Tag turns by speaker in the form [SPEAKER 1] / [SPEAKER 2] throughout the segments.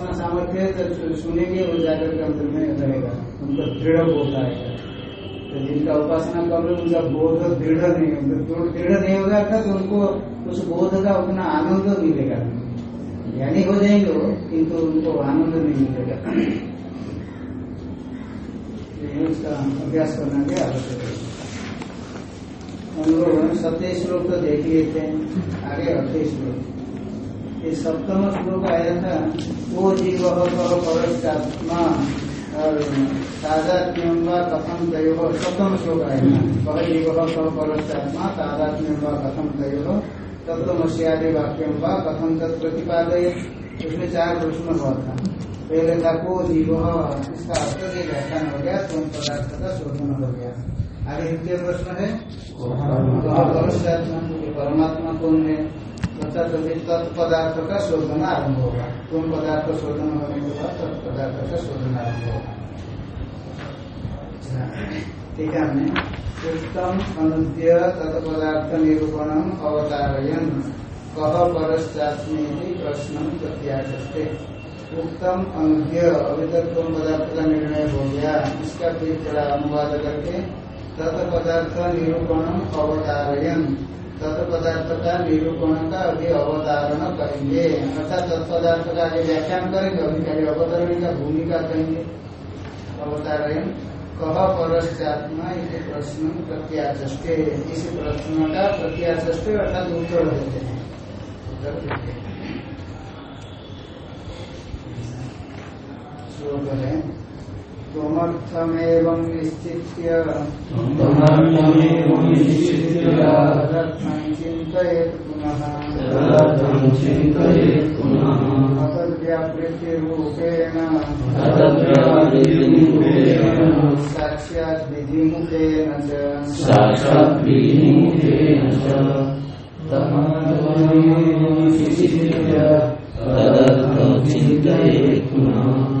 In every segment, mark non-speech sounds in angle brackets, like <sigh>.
[SPEAKER 1] उपासना सामर्थ्य है तो सुनेंगे वो जाकर के अंदर में रहेगा उनको दृढ़ बोध आएगा। तो जिनका उपासना कर रहे उनका बोध दृढ़ नहीं होगा दृढ़ नहीं होगा, अर्थात तो उनको उस बोध का उतना आनंद मिलेगा ज्ञानी हो जाएँगे वो, किंतु उनको आनंद नहीं मिलेगा। उसका अभ्यास करना भी आवश्यक है। हम लोग सत्य श्लोक तो देख लिए थे आगे अठे श्लोक। ये सप्तम श्लोक आया था वो जीव परस्तात्मा और तादात्म्यम व कथम दयो सप्तम श्लोक आया था वह जीव परस्तात्मा तादात्म्यम व कथम दयो तत्वमस्यादि वाक्यम व कथम तत् प्रतिपादय उसमें चार प्रश्न हुआ था। पहले था को जीव इसका अर्थ के व्याख्यान हो गया तुम पदार्थ का शोधन हो गया। आगे द्वितीय प्रश्न है परमात्मा कौन है? अर्थात तत्पदार्थ का शोधन आरंभ होगा तुम पदार्थ का शोधन होने के बाद तत्पदार्थ का शोधन आरंभ होगा ठीक है हमने उत्तम अनुद्य तत्पदार्थ निरूपणम अवतारयन कह परश्चात्मे प्रश्न प्रत्याशस्ते उत्तम अनुद्य अभी तक तुम पदार्थ का निर्णय हो गया इसका फिर थोड़ा अनुवाद करके तत्पदार्थ निरूपणम अवतारयन। तत्पदार्थ का निरूपण का अभी अवतारण करेंगे अर्थात तत्पदार्थ का आगे व्याख्यान करेंगे अभी खाली अवतरण का भूमिका कहेंगे अवतारण कह परश्चात्मा प्रश्न प्रत्याचष्टे इस प्रश्न का प्रत्याचष्टे अर्थात उत्तर देते हैं। उत्तर देते है। त्वमर्थमेवं निश्चित्य तदर्थं चिन्तयेत् पुनः।
[SPEAKER 2] तदर्थं चिन्तयेत् पुनः।
[SPEAKER 1] तदव्यावृत्तिरूपेण
[SPEAKER 2] तदव्यावृत्तिरूपेण
[SPEAKER 1] साक्षात् विधिमुखेन च।
[SPEAKER 2] साक्षात् विधिमुखेन च। तमर्थमेवं चिन्तयेत् पुनः।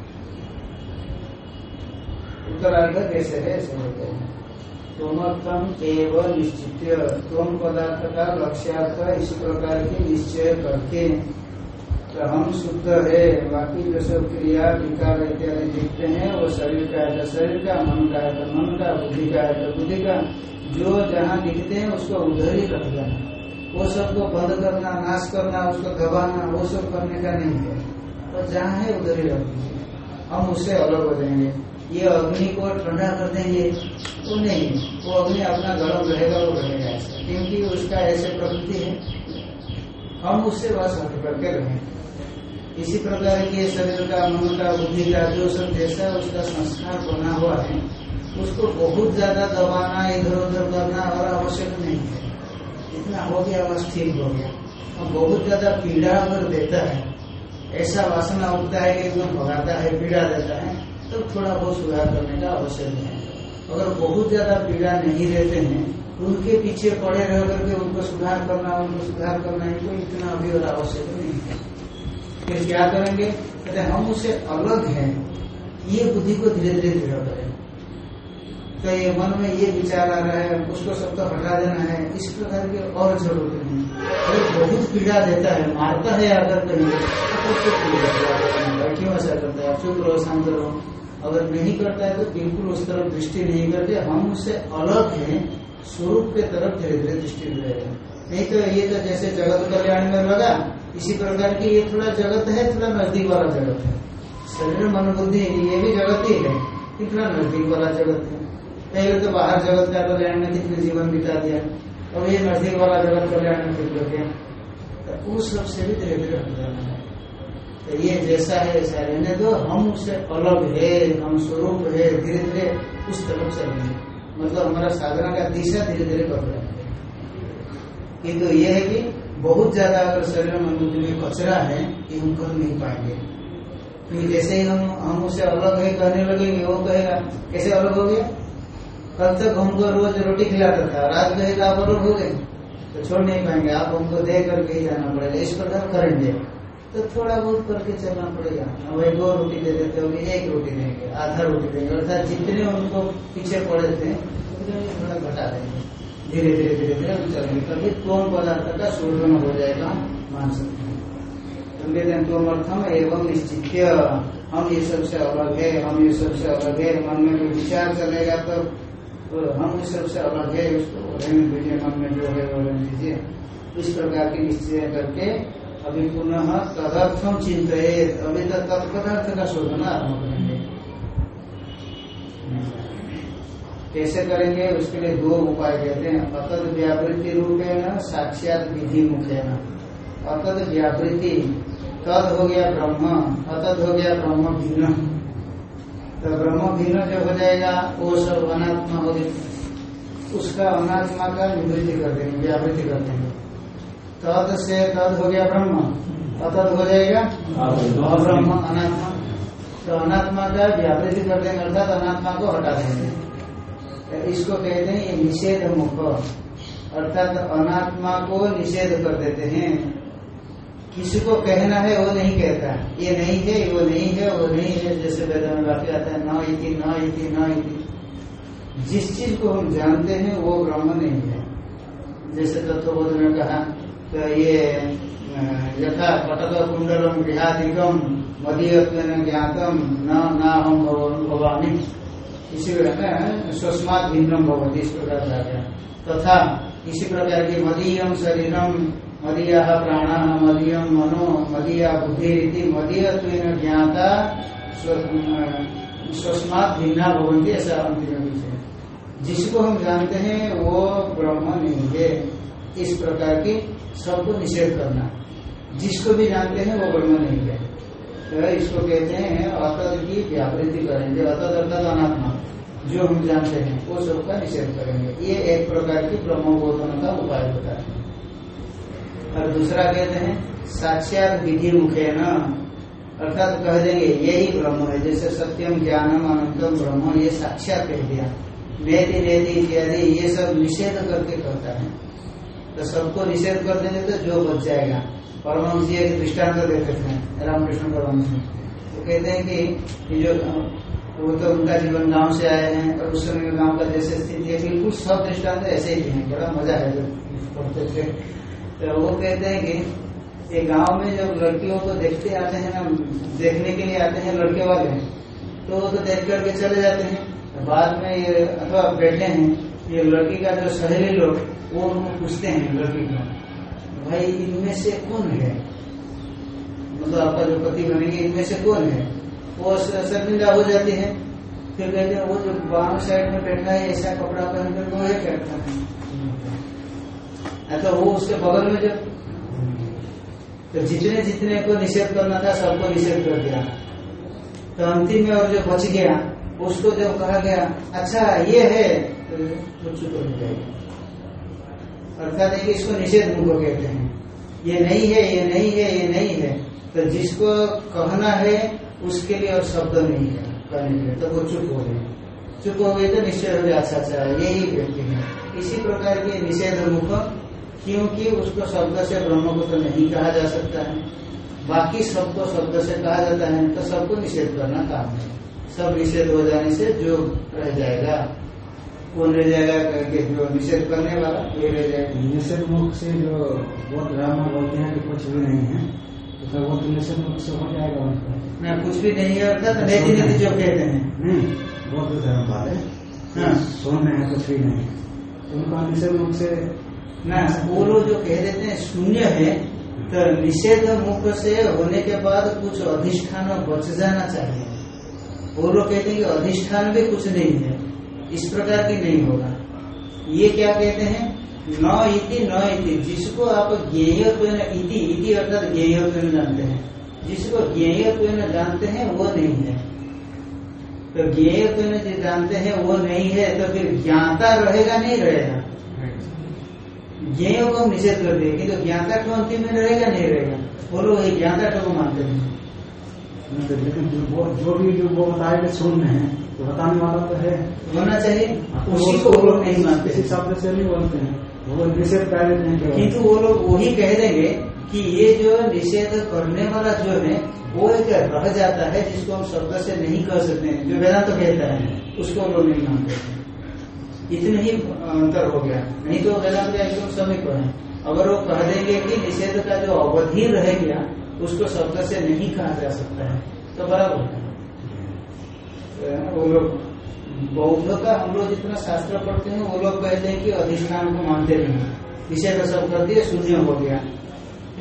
[SPEAKER 1] उत्तरार्ध कैसे है ऐसे होते हैं त्वमर्थम एवं निश्चित त्वम पदार्थ का लक्ष्यार्थ इसी प्रकार के निश्चय करके तो हम शुद्ध है बाकी जो सब क्रिया विकार इत्यादि दिखते हैं वो शरीर का है तो शरीर का मन का है तो मन का बुद्धि का है तो बुद्धि का जो जहाँ दिखते हैं उसको उधर ही रख देना वो सबको बंद करना, नाश करना, उसको दबाना, वो सब करने का नहीं है। और जहाँ है, उधर ही रख दीजिए। हम उससे अलग हो जाएँगे। ये अग्नि को ठंडा कर देंगे वो नहीं, वो अग्नि अपना गरम रहेगा वो रहेगा ऐसा क्योंकि उसका ऐसे प्रकृति है। हम उससे बस करके रहें। इसी प्रकार के शरीर का, मन का, बुद्धि का जो सब जैसा उसका संस्कार बना हुआ है, उसको बहुत ज़्यादा दबाना, इधर उधर करना और आवश्यक नहीं है। इतना हो गया, बस ठीक हो गया। और बहुत ज़्यादा पीड़ा अगर देता है, ऐसा वासना उठता है कि एकदम भगाता है, पीड़ा देता है तो थोड़ा बहुत सुधार करने का आवश्यक है। अगर बहुत ज़्यादा पीड़ा नहीं रहते हैं, उनके पीछे पड़े रह करके उनको सुधार करना, उनको सुधार करना इनको इतना अभी और आवश्यक नहीं है। फिर क्या करेंगे? कहते हम उससे अलग हैं। ये बुद्धि को धीरे धीरे दृढ़ करें। तो ये मन में ये विचार आ रहा है, उसको सब तो हटा देना है। इस प्रकार की और ज़रूरत नहीं। अगर बहुत पीड़ा देता है, मारता है अगर कहीं तो क्यों ऐसा करता है? चुप रहो, शांत रहो। अगर नहीं करता है तो बिल्कुल उस तरफ़ दृष्टि नहीं करते। हम उससे अलग हैं, स्वरूप के तरफ़ धीरे धीरे दृष्टि रहेगा नहीं तो ये तो जैसे जगत कल्याण में लगा, इसी प्रकार की ये थोड़ा जगत है, थोड़ा नज़दीक वाला जगत है। शरीर, मन, बुद्धि, ये भी जगत ही है कितना नज़दीक वाला जगत है। पहले तो बाहर जगत का कल्याण में कितने जीवन बिता दिया और ये नज़दीक वाला जगत कल्याण में फिर गया। तो उस सबसे भी धीरे धीरे हट जाना है। तो ये जैसा है ऐसा रहने दो हम उससे अलग है, हम स्वरूप है धीरे धीरे उस तरफ़ चलेंगे मतलब हमारा साधना का दिशा धीरे धीरे बदल रहा है। किंतु ये है कि बहुत ज़्यादा अगर शरीर में बुद्धि में कचरा है कि हम कर नहीं पाएँगे। क्योंकि जैसे ही हम हम उसे अलग है, कहने लगेंगे, वो कहेगा, कैसे अलग हो गया? कल तक हमको रोज रोटी खिलाता था, रात कहेगा आप अलग हो गए तो छोड़ नहीं पाएँगे। आप हमको दे करके ही जाना पड़ेगा। इस प्रकार करेंगे। तो थोड़ा बहुत करके चलना पड़ेगा। अब एक दो रोटी दे देते होंगे एक रोटी देंगे, आधा रोटी देंगे। अर्थात जितने उनको पीछे पड़े थे थोड़ा घटा देंगे। धीरे धीरे धीरे धीरे हम चलेंगे। कभी तोम पदार्थ का शोधन हो जाएगा मान सकते हैं। तो कहते हैं अर्थम एवं निश्चित हम ये सबसे अलग है, हम ये सबसे अलग है। मन में कोई विचार चलेगा तो तो हम इस सबसे अलग है। उसको मन में जो है, वो रहने दीजिए इस प्रकार की निश्चय करके अभी पुनः तदर्थम चिंतित अभी तो तत्पदार्थ का शोधन आरंभ करेंगे कैसे करेंगे? उसके लिए दो उपाय कहते हैं। अतद व्यावृत्ति रूपेण साक्षात विधि मुखेन अतद व्यावृत्ति तद हो गया ब्रह्म, अतद हो गया ब्रह्म भिन्न तो ब्रह्म भिन्न जो हो जाएगा, वो सब अनात्मा हो गया। उसका अनात्मा का निवृत्ति कर देंगे, व्यावृत्ति कर देंगे। तद से तद हो गया ब्रह्म। अतद हो जाएगा। ब्रह्म अनात्मा। तो अनात्मा का व्यावृत्ति कर देंगे, अर्थात अनात्मा को हटा देंगे। तो इसको कहते हैं ये निषेध मुख। अर्थात अनात्मा को निषेध कर देते हैं। किसी को कहना है वो नहीं कहता। ये नहीं है, वो नहीं है, वो नहीं है, जैसे वेद में वाक्य आता है, न इति न इति न इति। जिस चीज़ को हम जानते हैं, वो ब्रह्म नहीं है। जैसे तत्वबोध में कहा तो ये यथा पटक कुंडलम गृहाधिकम मदीय ज्ञातम, न, ना हम भवानी इसी प्रकार स्वस्मात भिन्नम भवती, इस प्रकार कहा गया तथा इसी प्रकार की मदीयम शरीरम, मदीया प्राण मदीयम मनो, मदीया बुद्धि मदीय ज्ञाता स्वस्मात भिन्ना भवंती ऐसा अंतिम विषय जिसको हम जानते हैं, वो ब्रह्म नहीं है। इस प्रकार की सबको निषेध करना। जिसको भी जानते हैं, वो ब्रह्म नहीं है। तो इसको कहते हैं अतद की व्यावृत्ति करेंगे। अतद अर्थात अनात्मा, जो हम जानते हैं, वो सबका निषेध करेंगे। ये एक प्रकार की ब्रह्मबोधन का उपाय होता है। और दूसरा कहते हैं, साक्षात विधि मुखे न अर्थात कह देंगे, यही ब्रह्म है। जैसे सत्यम, ज्ञानम, अनंतम ब्रह्म, ये साक्षात कह दिया। नेति नेति इत्यादि, ये सब निषेध करके कहता है। तो सबको निषेध कर देंगे तो जो बच जाएगा। परमहंस जी एक दृष्टांत देते थे रामकृष्ण परमहंस। तो कहते हैं कि ये जो, वो तो उनका जीवन गाँव से आए हैं और उस समय गाँव का जैसे स्थिति है, बिल्कुल सब दृष्टांत ऐसे ही है, बड़ा मज़ा है जब पढ़ते थे। तो वो कहते हैं कि ये गाँव में जब लड़कियों को देखते आते हैं ना, देखने के लिए आते हैं लड़के वाले। तो वो तो देख करके चले जाते हैं। तो बाद में ये, अथवा बैठे हैं ये लड़की का जो सहेली लोग, वो उनको पूछते हैं लड़की को, भाई, इनमें से कौन है? मतलब आपका जो पति बनेंगे, इनमें से कौन है? वो शर्मिंदा हो जाती है। फिर कहते हैं, वो जो बाम साइड में बैठा है, ऐसा कपड़ा पहन कर वो है कहता है। तो वो उसके बगल में जब तो जितने जितने को निषेध करना था, सबको निषेध कर दिया। तो अंतिम में और जो बच गया उसको जब कहा गया अच्छा ये है तो चुप हो जाएगी अर्थात है कि इसको निषेध मुख कहते हैं। ये नहीं है, ये नहीं है, ये नहीं है। तो जिसको कहना है, उसके लिए और शब्द नहीं है, कहने के लिए। तो वो चुप हो गए चुप हो गए तो निश्चय हो गया अच्छा अच्छा यही व्यक्ति है। इसी प्रकार के निषेध मुख क्योंकि उसको शब्द से ब्रह्म को तो नहीं कहा जा सकता है। बाकी सबको शब्द से कहा जाता है तो सबको निषेध करना काम है। सब निषेध हो जाने से जो रह जाएगा कौन रह जाएगा करके जो निषेध करने वाला ये रह जाएगा।
[SPEAKER 3] निषेध मुख से जो वो ड्रामा बोलते हैं कि कुछ भी नहीं है तो वो तो निषेध मुख से हो जाएगा उनका।
[SPEAKER 1] ना कुछ भी नहीं है अर्थात नेति नेति जो कहते हैं।
[SPEAKER 3] वो तो धर्म वाले
[SPEAKER 1] हाँ।
[SPEAKER 3] सुन रहे हैं कुछ भी नहीं उनका निषेध मुख से
[SPEAKER 1] ना वो लोग जो कह देते हैं शून्य है तो निषेध मुख से होने के बाद कुछ अधिष्ठान बच जाना चाहिए। वो लोग कहते हैं कि अधिष्ठान भी कुछ नहीं है, इस प्रकार की नहीं होगा। ये क्या कहते हैं? न इति न इति, जिसको आप ज्ञेय इति इति अर्थात ज्ञेय जानते हैं। जिसको ज्ञेय जानते हैं, वो नहीं है। तो ज्ञेय जो जानते हैं, वो नहीं है तो फिर ज्ञाता रहेगा, नहीं रहेगा? ज्ञेय को हम निषेध कर दिए तो ज्ञाता को अंतिम में रहेगा, नहीं रहेगा। वो लोग ज्ञाता को मानते हैं।
[SPEAKER 3] लेकिन जो वो जो भी जो वो बताएगा शून्य है तो बताने वाला तो है।
[SPEAKER 1] होना चाहिए।
[SPEAKER 3] तो
[SPEAKER 1] उसी को वो लोग नहीं मानते।
[SPEAKER 3] किसी शब्द से नहीं बोलते हैं। वो निषेध कर देते हैं।
[SPEAKER 1] किंतु वो लोग वही कह देंगे कि ये जो निषेध करने वाला जो है वो एक रह जाता है जिसको हम शब्द से नहीं कह सकते हैं। जो वेदांत तो कहता है उसको हम लोग नहीं मानते। इतने ही अंतर हो गया। नहीं तो वेदांत एकदम समीप है। अगर वो कह देंगे कि निषेध का जो अवधि रह गया उसको शब्द से नहीं कहा जा सकता है। तो बराबर। है तो वो लोग, बौद्ध का हम लोग जितना शास्त्र पढ़ते हैं, वो लोग कहते हैं कि अधिष्ठान को मानते नहीं विषय का सब कर दिए शून्य हो गया।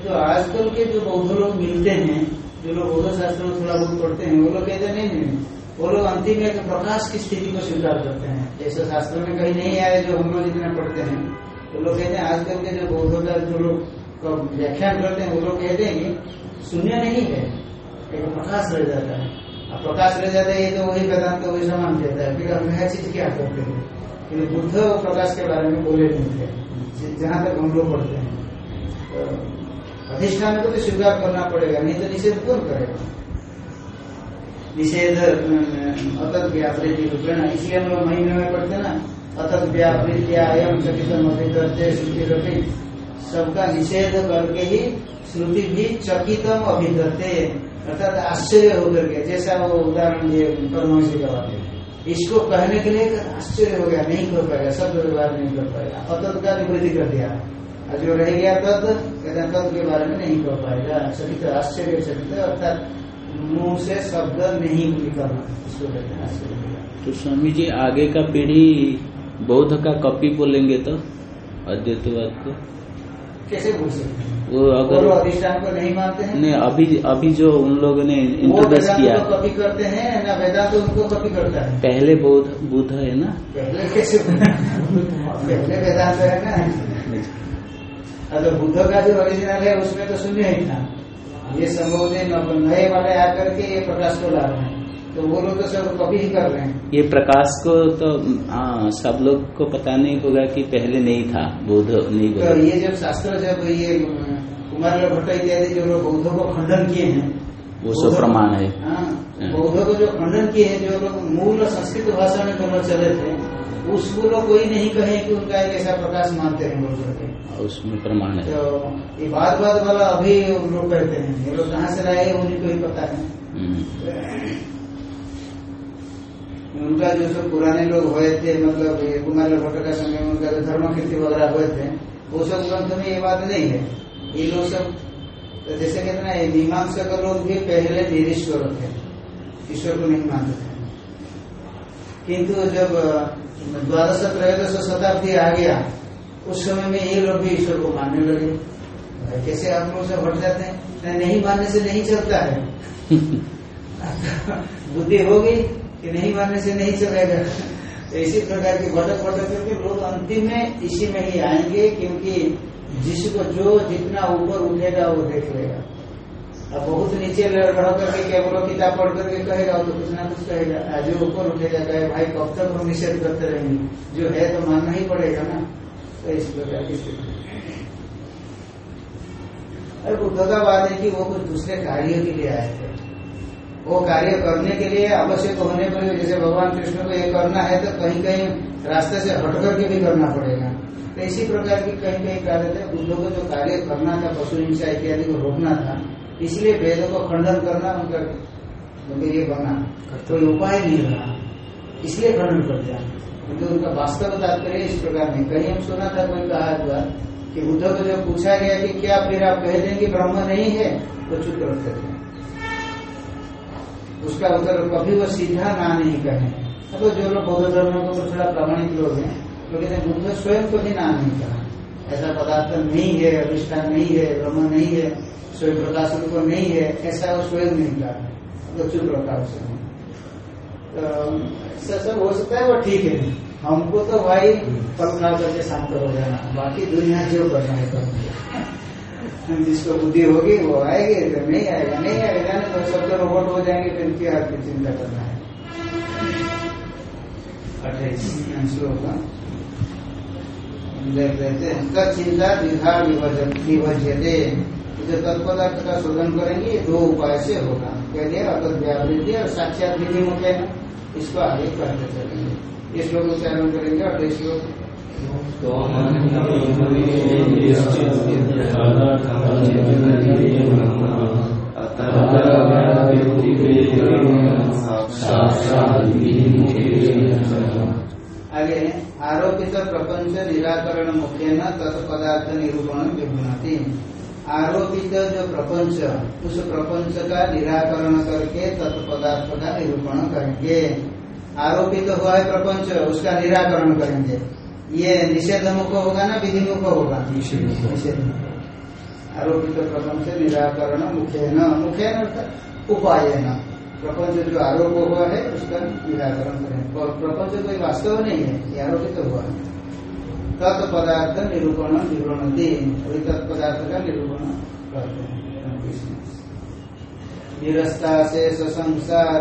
[SPEAKER 1] तो आजकल के जो बौद्ध लोग मिलते हैं, जो लोग बौद्ध शास्त्र में थोड़ा बहुत पढ़ते हैं, वो लोग कहते हैं, नहीं नहीं, वो लोग अंतिम एक प्रकाश की स्थिति को स्वीकार करते हैं। जैसे शास्त्र में कहीं नहीं आया जो हम लोग जितना पढ़ते हैं वो लोग कहते हैं, आजकल के जो बौद्ध का जो लोग का व्याख्यान करते हैं, वो लोग कहते हैं कि शून्य नहीं है, एक प्रकाश रह जाता है। अब प्रकाश रह जाता है, ये तो वही वेदांत तो वही समान कहता है। फिर हम नया चीज़ क्या करते हैं? क्योंकि बुद्ध और प्रकाश के बारे में बोले नहीं थे। जहाँ तक हम लोग पढ़ते हैं। तो अधिष्ठान को तो स्वीकार करना पड़ेगा, नहीं तो निषेध कौन करेगा? निषेध अतत व्यापृति रूपेण इसलिए हम लोग महीने में पढ़ते ना, अतत व्यापृत्या एवं चकितम अभिधरते श्रुति रपी सबका निषेध करके ही श्रुति भी चकितम अभिधरते अर्थात आश्चर्य होकर के, जैसा वो उदाहरण दिए परमहंसी का इसको कहने के लिए आश्चर्य हो गया, नहीं कर पाएगा शब्द व्यवहार नहीं कर पाएगा अतत का निवृत्ति कर दिया। और जो रह गया तद कहते तद के बारे में नहीं कर पाएगा। चरित आश्चर्य चरित अर्थात मुँह से शब्द नहीं निकलना। इसको कहते हैं आश्चर्य
[SPEAKER 2] तो स्वामी जी, आगे का पीढ़ी बौद्ध का कॉपी बोलेंगे तो? अद्वैतवाद को?
[SPEAKER 1] कैसे बोल सकते
[SPEAKER 2] वो
[SPEAKER 1] वो
[SPEAKER 2] अगर
[SPEAKER 1] लोग अधिष्ठान को नहीं मानते हैं?
[SPEAKER 2] ने अभी अभी जो उन लोगों ने इंट्रोड्यूस किया
[SPEAKER 1] को कॉपी करते हैं ना वेदांत उनको कॉपी करता है?
[SPEAKER 2] पहले बौद्ध बुद्ध है ना?
[SPEAKER 1] पहले कैसे? पहले वेदांत है ना? तो बुद्ध का जो ओरिजिनल है उसमें तो शून्य ही था ये संभव नहीं नए वाले आकर के ये प्रकाश को ला रहे हैं। तो वो लोग तो सब कभी ही कर रहे हैं।
[SPEAKER 2] ये प्रकाश को तो हाँ सब लोग को पता नहीं होगा कि पहले नहीं था बुद्ध नहीं
[SPEAKER 1] तो ये जब शास्त्र जब ये कुमार भट्ट इत्यादि जो लोग बौद्ध को खंडन किए हैं
[SPEAKER 2] वो सब प्रमाण है।
[SPEAKER 1] हाँ, बौद्ध को जो खंडन किए हैं जो लोग मूल संस्कृत भाषा में दोनों चले थे उसको लोग कोई नहीं कहे कि उनका एक ऐसा प्रकाश मानते हैं बोल करके
[SPEAKER 2] उसमें प्रमाण है।
[SPEAKER 1] तो ये बात बात वाला अभी लोग कहते हैं। ये लोग कहाँ से लाए उन्हीं को ही पता है
[SPEAKER 2] हम्म,
[SPEAKER 1] उनका जो सब पुराने लोग हुए थे मतलब कुमार भट्ट का समय, उनका जो धर्म कीर्ति वगैरह हुए थे, वो सब ग्रंथ में ये बात नहीं है। ये लोग सब तो जैसे कहते ना, ये मीमांसा का लोग भी पहले निरीश्वर थे, ईश्वर को नहीं मानते थे। किंतु जब द्वादश, त्रयोदश शताब्दी आ गया, उस समय में ये लोग भी ईश्वर को मानने लगे। कैसे आप लोग से हट जाते हैं? नहीं मानने से नहीं चलता है। <laughs> बुद्धि होगी कि नहीं मानने से नहीं चलेगा। तो इसी प्रकार की भटक भटक करके लोग अंतिम में इसी में ही आएँगे, क्योंकि जिसको जो जितना ऊपर उठेगा वो देख लेगा। अब बहुत नीचे रह करके केवल किताब पढ़ करके कहेगा तो कुछ ना कुछ कहेगा। जो ऊपर उठेगा, कहे, भाई, कब तक हम निषेध करते रहेंगे? जो है तो मानना ही पड़ेगा ना। तो इस प्रकार की स्थिति। अरे बुद्ध बात है कि वो कुछ दूसरे कार्य के लिए आए थे। वो कार्य करने के लिए आवश्यक होने पर जैसे भगवान कृष्ण को ये करना है तो कहीं कहीं रास्ते से हट करके भी करना पड़ेगा। तो इसी प्रकार की कहीं कहीं कार्य थे बुद्ध को जो कार्य करना था, पशु हिंसा इत्यादि को रोकना था, इसलिए वेदों को खंडन करना, उनका उनके लिए बना। कोई उपाय नहीं रहा, इसलिए खंडन कर दिया। क्योंकि उनका वास्तव तात्पर्य इस प्रकार नहीं। कहीं हम सुना था, कोई कहा हुआ कि बुद्ध को जब पूछा गया कि क्या फिर आप कह देंगे ब्रह्म नहीं है तो चुप रखते थे। उसका उत्तर कभी वो सीधा ना नहीं कहे। अब जो लोग बौद्ध धर्म को थोड़ा प्रामाणिक लोग हैं तो कहते हैं बुद्ध स्वयं को भी ना नहीं कहा। ऐसा पदार्थ नहीं है, अधिष्ठान नहीं है, ब्रह्म नहीं है, स्वयं प्रकाश को नहीं है, ऐसा वो स्वयं नहीं कहा। तो चुप रखा उसने तो ऐसा सब हो सकता है, वो ठीक है। हमको तो भाई फल खा करके शांत हो जाना। बाकी दुनिया जो करना है जिसको बुद्धि होगी, वो आएगी। तो नहीं आएगा नहीं आएगा ना तो सब तो रोबोट हो जाएँगे, फिर क्या आपकी चिंता करना है? अट्ठाईस द्विधा विभजन विभज्यते। जो तत्पदार्थ का शोधन करेंगे, दो उपाय से होगा। कह अतः व्यावृत्ति और साक्षात विधि मुख्य इसको आगे करते चलेंगे। ये श्लोक उच्चारण करेंगे ये श्लोक आगे, आरोपित प्रपंच निराकरण मुख्य न तत्पदार्थ निरूपण विभुनति आरोपित जो प्रपंच, उस प्रपंच का निराकरण करके तत्पदार्थ का निरूपण करेंगे। आरोपित हुआ है प्रपंच, उसका निराकरण करेंगे। ये निषेध मुख होगा ना विधि मुख होगा निषेध आरोपित प्रपंच निराकरण मुख्य न मुख्य अर्थात उपाय न प्रपंच जो आरोप हुआ है उसका निराकरण करें। और प्रपंच कोई वास्तव नहीं है ये आरोपित हुआ है। तत्पदार्थ निरूपण विवरण दिन। वही तत्पदार्थ का निरूपण करते हैं। निरस्ता से संसार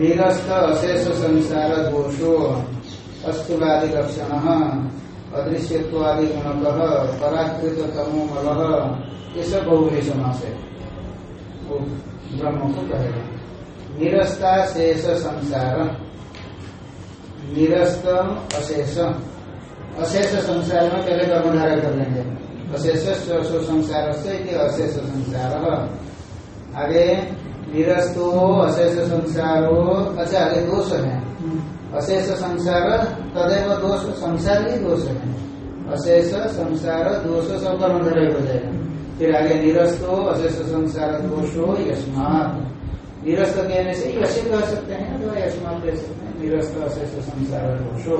[SPEAKER 1] निरस्त अशेष संसार दोषो अस्थूलादि लक्षण, अदृश्यत्वादि गुणक पराकृत तमो मल ये सब बहुरी समास। है ब्रह्म को कहेगा। निरस्ता शेष संसार निरस्त अशेष। अशेष संसार में पहले कर्मधारा कर लेंगे। अशेष संसार से अशेष संसार। आगे निरस्तो अशेष संसारो अच्छा आगे दोष है। अशेष संसार तदेव दोष संसार ही दोष है। अशेष संसार दोष सब कर्मधारय हो जाएगा फिर आगे निरस्तो अशेष संसार दोषो यस्मात। निरस्त कहने से यश कह सकते हैं अथवा यस्मात कह सकते हैं। निरस्त अशेष संसार दोषो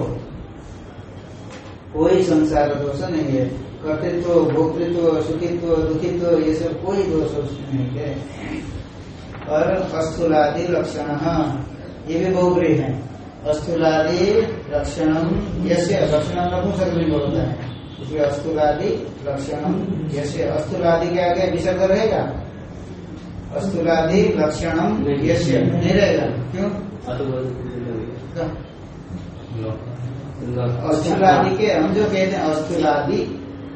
[SPEAKER 1] कोई संसार दोष नहीं है। कर्तृत्व भोक्तृत्व सुखित्व दुखित्व ये सब कोई दोष उसमें नहीं है। और अस्थूलादि लक्षण। ये भी बहुग्री है। अस्थूलादि लक्षण यसे लक्षण नपुंसक भी बोलता है। इसलिए अस्थूलादि लक्षण यसे अस्थूलादि के आगे विसर्ग रहेगा अस्थूलादि लक्षण यसे नहीं रहेगा। क्यों? अस्थूलादि के, हम जो कहते हैं अस्थूलादि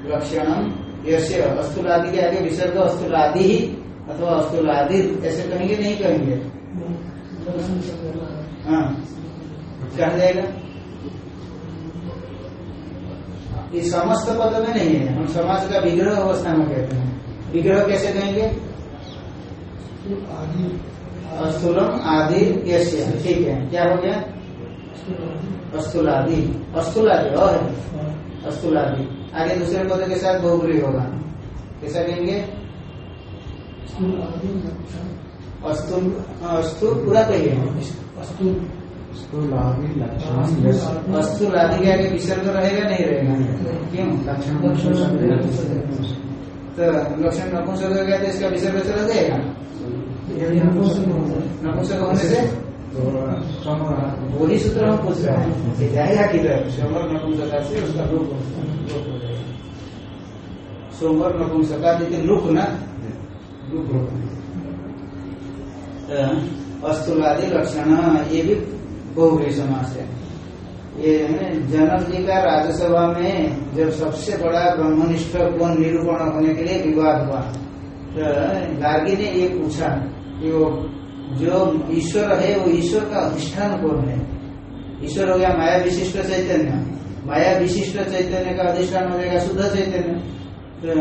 [SPEAKER 1] लक्षणम यश्य अस्थूलादि के आगे विसर्ग अस्थूलादि ही। अथवा अस्थूलादि ऐसे कहेंगे नहीं कहेंगे हाँ। कहा जाएगा? ये समस्त पद में नहीं है। हम समाज का विग्रह अवस्था में कहते हैं। विग्रह कैसे कहेंगे? अस्थूलम आदि यश्य ठीक है। क्या हो गया? अस्थूलादि। अस्थूलादि और अस्थूलादि। आगे दूसरे पद के साथ बहुग्री होगा। कैसा कहेंगे? अस्तुल अस्तु पूरा कहिए अस्तुल आदि के आगे विसर्ग रहेगा नहीं रहेगा? क्यों? तो लक्षण नपुंसक हो गया तो इसका विसर्ग चला जाएगा? नपुंसक होने से? वही सूत्र हम पूछ रहे हैं। जाएगा किधर? सोमर नपुंसका से उसका रूप। हो जाएगा। सोमर नपुंसका देखिए लुक ना? अस्तुलादि लक्षण, ये भी बहुरी समास है। ये जनक जी का राज्यसभा में जब सबसे बड़ा ब्रह्मनिष्ठ कौन निरूपण होने के लिए विवाद हुआ तो गार्गी ने ये पूछा कि वो जो ईश्वर है, वो ईश्वर का अधिष्ठान कौन है? ईश्वर हो गया माया विशिष्ट चैतन्य। माया विशिष्ट चैतन्य का अधिष्ठान हो जाएगा शुद्ध चैतन्य। तो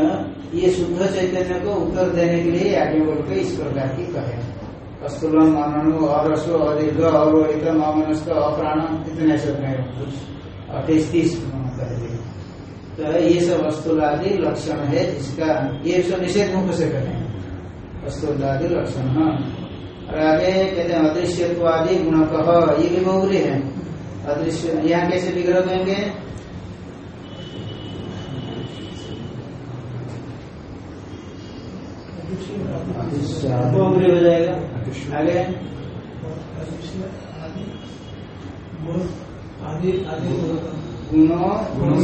[SPEAKER 1] ये शुद्ध चैतन्य को उत्तर देने के लिए आगे बोल के इस प्रकार की कहे। अस्तुलम अनु अरसो अधिक अवहित अमनस्क अप्राण इतने सब में कुछ तीस कह तो ये सब अस्तुलादि लक्षण है, जिसका ये सब निषेध मुख से करें अस्तुलादि लक्षण और आगे कहते हैं, अदृश्यत्वादि गुण कह ये भी बहुरी है। अदृश्य, यहाँ कैसे विग्रह कहेंगे बहुबरी हो जाएगा गुणों गुणों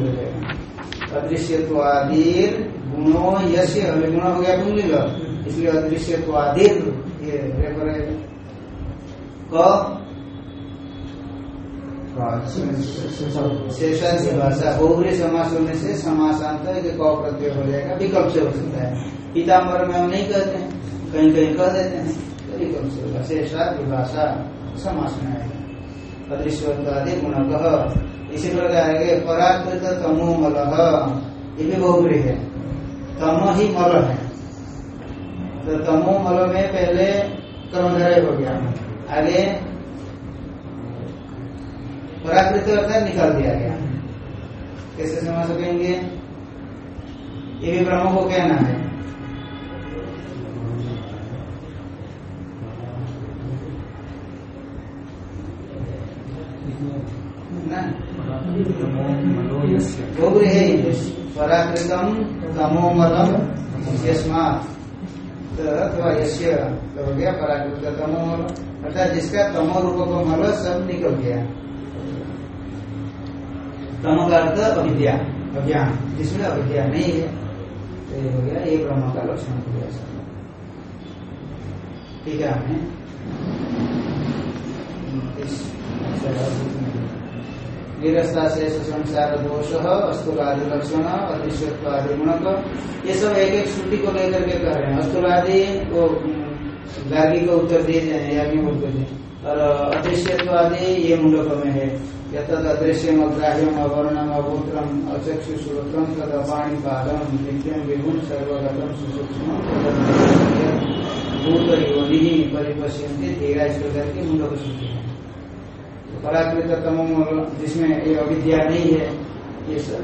[SPEAKER 1] हो जाएगा अदृश्यत्वादिर गुणों हो गया पुंगलिंग इसलिए अदृश्यत्वादिर ये रेफर है क भाषा बहुबरी समास होने से समासांतर के क प्रत्यय हो जाएगा विकल्प से हो सकता है पीताम्बर में हम नहीं कहते हैं कहीं कहीं कह देते हैं तो विकल्प से होगा शेषा विभाषा समास में आएगा अदृश्यत्वादि गुण कह इसी प्रकार के पराकृत तमो मल ये भी बहुबरी है तम ही मल है तो तमो मल में पहले कर्मधारय हो गया। आगे पराकृत अर्थात निकाल दिया गया। कैसे समझ सकेंगे? ये भी ब्रह्म को कहना है। पराकृतम तमोमलम यस्मात्। तो हो गया पराकृत तमोमल अर्थात जिसका तमो रूप को मल सब निकल गया। तम का अर्थ अविद्या। अज्ञान। जिसमें अविद्या नहीं है तो ये हो गया, ये ब्रह्म का लक्षण हो गया सब। ठीक है हमें निरस्ता से संसार दोष, अस्तुलादि लक्षण अदृश्यत्वादि गुणक। ये सब एक एक श्रुति को लेकर के कह रहे हैं। अस्तुलादि वो गार्गी को उत्तर दिए जाए याज्ञ उत्तर दिए और अदृश्यत्वादि ये मुंडक में है। यतद अदृश्यम अग्राह्यम अवर्णम अभूत्रम अचक्षु श्रोत्रम तद पाणी पादम नित्यम विभुन सर्वगतम सुसूक्ष्म परिपश्यंते तेरह इस प्रकार की मुंडक श्रुति है पराकृत तमो जिसमें ये अविद्या नहीं है, ये सब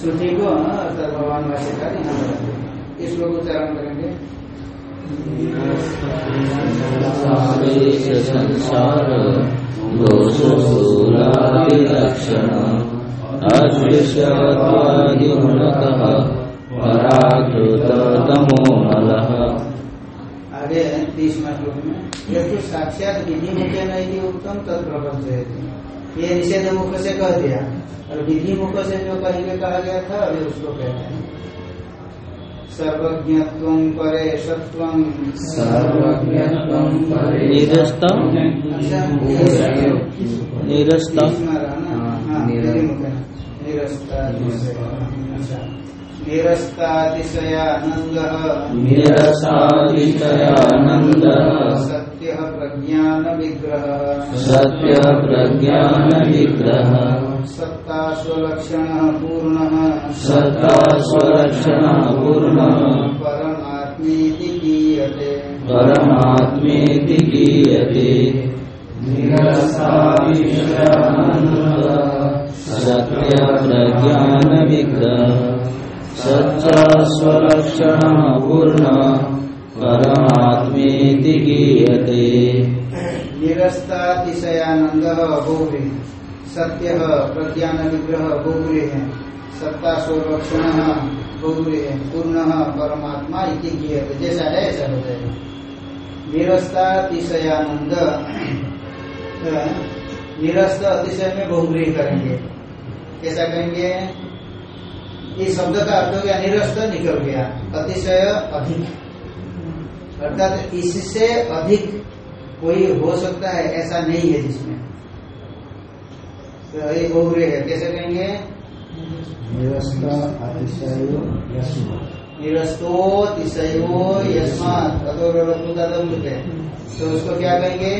[SPEAKER 1] श्रुति को अर्थात भगवान भाष्यकार यहाँ बताते हैं। इस लोग उच्चारण करेंगे।
[SPEAKER 2] संसार दोषशूलादिलक्षण अदृश्यत्वादिगुणकः पराकृततमोमलः
[SPEAKER 1] आगे तीसवा श्लोक में तो साक्षात विधि मुख्य नहीं उत्तम तत्प्रपंच ये निषेध मुख से कह दिया। और विधि मुख से जो कहीं कहा गया था, अभी उसको कहते हैं। सर्वज्ञत्व परे सत्वं
[SPEAKER 2] सर्वज्ञत्वं परे निरस्त।
[SPEAKER 1] सत्य प्रज्ञान विग्रह
[SPEAKER 2] सत्य प्रज्ञानविग्रह
[SPEAKER 1] सत्ता स्वलक्षण पूर्ण
[SPEAKER 2] सत्ता स्वलक्षणः पूर्णः
[SPEAKER 1] परमात्मीति गीयते
[SPEAKER 2] परमात्मेति गीयते सत्य प्रज्ञान विग्रह सच्चा स्वलक्षण पूर्ण परमात्मेति गीयते
[SPEAKER 1] निरस्तातिशयानंद सत्य प्रज्ञान विग्रह बहुरी सत्ता स्वलक्षण बहुरी पूर्ण परमात्मा इति जैसा है, ऐसा हो जाएगा। निरस्तातिशयानंद निरस्त अतिशय में बहुग्री करेंगे। कैसा करेंगे? इस शब्द का अर्थ हो गया निरस्त, निकल गया। अतिशय अधिक। अर्थात इससे अधिक कोई हो सकता है, ऐसा नहीं है जिसमें। तो ये बहुग्री है कैसे कहेंगे? निरस्तो तिशयो यस्मात तो उसको क्या कहेंगे?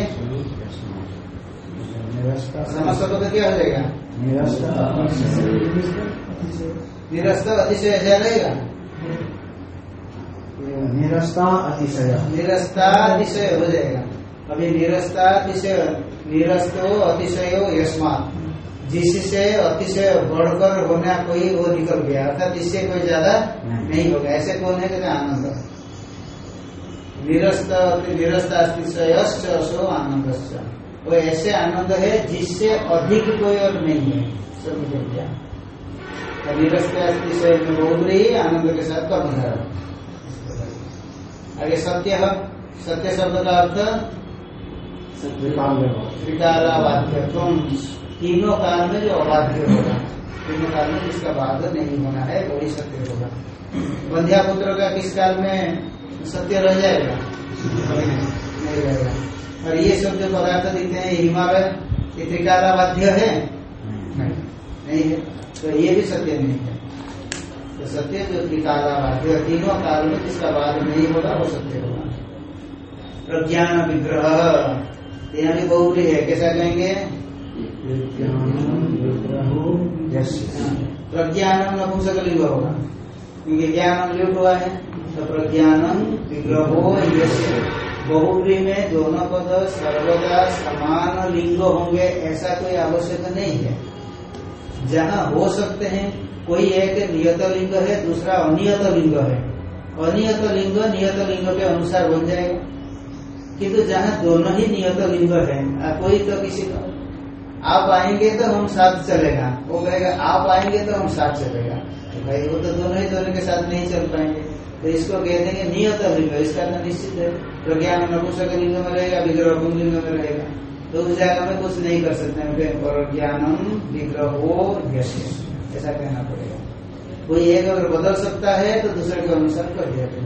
[SPEAKER 1] समस्त पद क्या हो जाएगा? निरस्त अतिशय ऐसा रहेगा?
[SPEAKER 3] निरस्ता अतिशय।
[SPEAKER 1] निरस्ता अतिशय हो जाएगा। अभी निरस्ता अतिशय निरस्तो अतिशयो यस्मात जिससे अतिशय बढ़कर होना कोई वो निकल गया अर्थात इससे कोई ज़्यादा नहीं। होगा। ऐसे कौन है? कहते आनंद। निरस्त निरस्त अतिशय असो आनंद वो ऐसे आनंद है जिससे अधिक कोई और नहीं है। सब गया तो निरस्त अतिशय में बहुत रही आनंद के साथ कर्म आगे सत्य सत्य शब्द का अर्थ? त्रिकालावाद्य तुम तीनों काल में जो अबाध्य होगा, तीनों काल में जिसका बाध नहीं होना है वही सत्य होगा। बंध्या पुत्र का किस काल में सत्य रह जाएगा? नहीं रहेगा। और ये सब जो पदार्थ दिखते हैं, हिमालय, ये त्रिकालावाद्य है? नहीं है। तो ये भी सत्य नहीं है। तो सत्य जो त्रिकालावाद्य, तीनों काल में जिसका बाद नहीं होगा, वो सत्य होगा। प्रज्ञान विग्रह यहाँ भी बहुबली है, कैसा कहेंगे? प्रज्ञानम नपुंसक लिंग होगा क्योंकि ज्ञानम लिंग हुआ है तो प्रज्ञानम विग्रहो यस्य। बहुब्री में दोनों पद सर्वदा समान लिंग होंगे, ऐसा कोई आवश्यक नहीं है। जहाँ हो सकते हैं, कोई एक नियत लिंग है, दूसरा अनियत लिंग है। अनियत लिंग नियत लिंग के अनुसार बन जाएगा। किंतु जहाँ दोनों ही नियत लिंग है कोई तो किसी को आप आएँगे तो हम साथ चलेगा। वो कहेगा, आप आएँगे तो हम साथ चलेगा। तो भाई, वो तो दोनों ही दोनों के साथ नहीं चल पाएँगे। तो इसको कह देंगे, नियत लिंग इसका तो निश्चित है। प्रज्ञान नपुंसक लिंग में रहेगा, विग्रह लिंग में रहेगा। तो जगह में कुछ नहीं कर सकते पर ज्ञानम विग्रहो ऐसा कहना पड़ेगा। कोई एक अगर बदल सकता है तो दूसरे के अनुसार कर दिया जाए।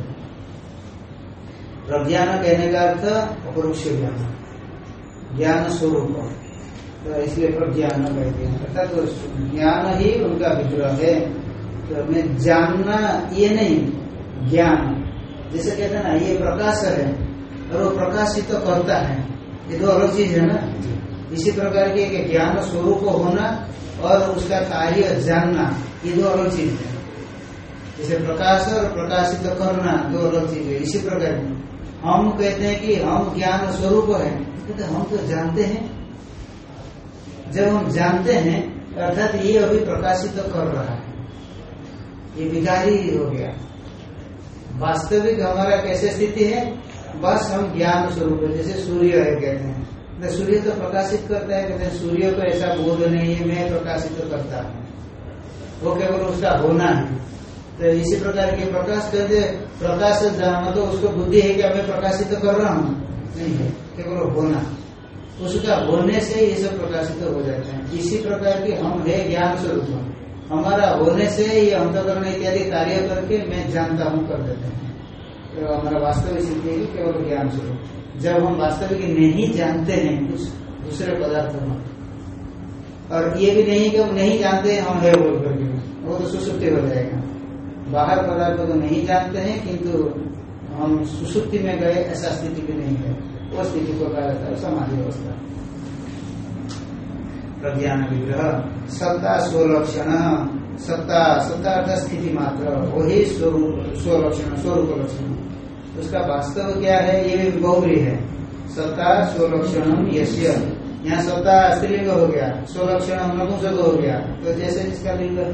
[SPEAKER 1] प्रज्ञान कहने का अर्थ अपरोक्ष ज्ञान। ज्ञान स्वरूप। तो इसलिए प्रज्ञान कहते हैं अर्थात तो ज्ञान ही उनका विग्रह है। तो हमें जानना ये नहीं ज्ञान। जैसे कहते हैं ना ये प्रकाश है और वो प्रकाशित तो करता है। ये दो अलग चीज़ है ना? इसी प्रकार के ज्ञान स्वरूप होना और उसका कार्य जानना ये दो अलग चीज़ है। जैसे प्रकाश और प्रकाशित तो करना दो अलग चीज़ है। इसी प्रकार हम कहते हैं कि हम ज्ञान स्वरूप है। तो हम तो जानते हैं। जब हम जानते हैं, अर्थात ये अभी प्रकाशित तो कर रहा है। ये विकारी हो गया। वास्तविक हमारा कैसे स्थिति है? बस हम ज्ञान स्वरूप जैसे सूर्य है कहते हैं। तो सूर्य तो प्रकाशित करता है, कहते हैं, सूर्य को ऐसा बोध नहीं है, मैं प्रकाशित तो करता हूँ। वो केवल उसका होना है। तो इसी प्रकार के प्रकाश कहते प्रकाश जाना तो उसको बुद्धि है कि मैं प्रकाशित तो कर रहा हूँ। नहीं है, केवल होना। उसका होने से ये सब प्रकाशित हो जाते हैं। इसी प्रकार की हम है ज्ञान स्वरूप हमारा होने से ये अंतकरण इत्यादि कार्य करके मैं जानता हूँ कर देते हैं। तो हमारा वास्तविक स्थिति है केवल ज्ञान स्वरूप। जब हम वास्तविक नहीं जानते हैं कुछ दूसरे पदार्थों में और ये भी नहीं कि हम नहीं जानते हैं, हम है बोल करके। वो तो सुसुप्ति हो जाएगा। बाहर पदार्थ को नहीं जानते हैं, किंतु हम सुसुप्ति में गए, ऐसा स्थिति भी नहीं है। वो स्थिति को कहा जाता है समाधि अवस्था। प्रज्ञान विग्रह। सत्ता स्वलक्षण सत्ता सत्ता अर्थात स्थिति मात्र वही स्वरूप स्वलक्षण स्वरूप लक्षण। उसका वास्तव क्या है ये भी बहुबरी है। सत्ता स्वलक्षण यश्य यहाँ सत्ता स्त्रीलिंग हो गया स्वलक्षण नपुंसक हो गया। तो जैसे जिसका लिंग है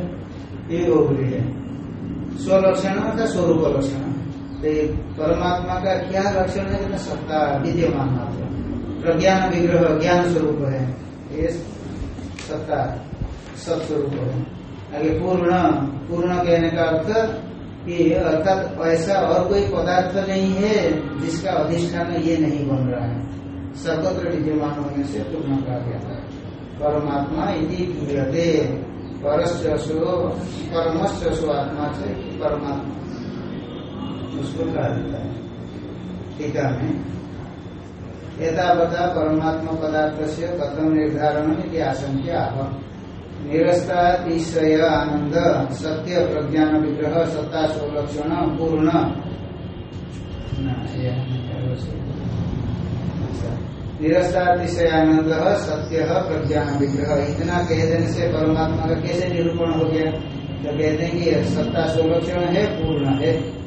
[SPEAKER 1] ये बहुबरी है। स्वलक्षण अर्थात स्वरूप लक्षण। तो परमात्मा का क्या लक्षण है जिसमें सत्ता विद्यमान मात्र प्रज्ञान विग्रह, ज्ञान स्वरूप है। ये सत्ता सत्स्वरूप है। आगे पूर्ण पूर्ण कहने का अर्थ कि अर्थात ऐसा और कोई पदार्थ नहीं है, जिसका अधिष्ठान ये नहीं बन रहा है। सर्वत्र विद्यमान होने से पूर्ण कहा गया है परमात्मा यदि गीयते परमश्चो आत्मा से परमात्मा। उसको कहा जाता है। टीका में यथावता परमात्मा पदार्थ से कथम निर्धारण की आशंका निरस्तातिशय आनंद सत्य प्रज्ञान विग्रह, सत्ता स्वलक्षण, पूर्ण। निरस्तातिशय आनंद सत्य प्रज्ञान विग्रह। इतना कह देने से परमात्मा का कैसे निरूपण हो गया? तो कहते हैं कि सत्ता स्वलक्षण है, पूर्ण है।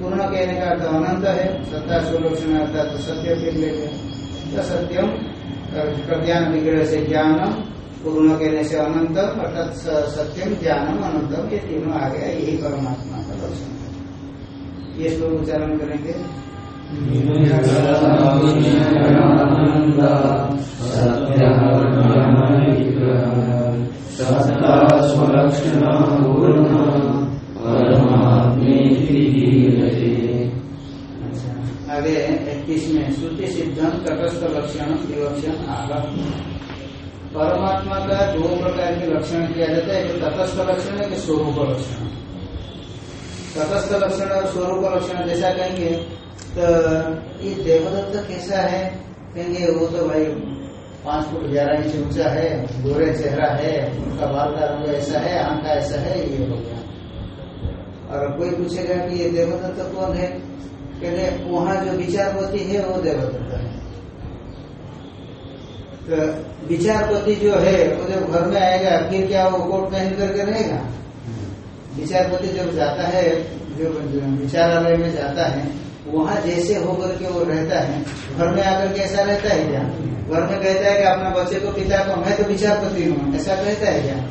[SPEAKER 1] पूर्ण कहने का अर्थ अनंत है। सत्ता स्वलक्षण अर्थात सत्य फिर ले तो सत्यम प्रज्ञान विग्रह से ज्ञानम, पूर्ण कहने से अनंत, अर्थात सत्यम, ज्ञानम, अनंतम, ये तीनों आ गया, यही परमात्मा का दर्शन। ये श्लोक उच्चारण करेंगे। आगे इक्कीस में? श्रुति सिद्धम तटस्थ लक्षण विवक्षण आह परमात्मा का दो प्रकार के लक्षण किया जाता है, एक तटस्थ लक्षण है एक स्वरूप लक्षण। तटस्थ लक्षण और स्वरूप लक्षण जैसा कहेंगे तो ये देवदत्त कैसा है? कहेंगे, वो तो भाई पाँच फुट ग्यारह इंच ऊँचा है, गोरे चेहरा है, उनका बाल का रंग ऐसा है, आँख का ऐसा है, ये हो गया। और कोई पूछेगा कि ये देवदत्त कौन है? कहते वहाँ जो विचारपति है, वो देवदत्त है। तो विचारपति जो है, वो जब घर में आएगा, फिर क्या वो कोट पहन करके रहेगा? विचारपति जब जाता है जो विचारालय में जाता है, वहाँ जैसे होकर के वो रहता है, घर में आकर के ऐसा रहता है क्या? घर में कहता है कि अपना बच्चे को पिता को, मैं तो विचारपति हूँ। ऐसा कहता है क्या?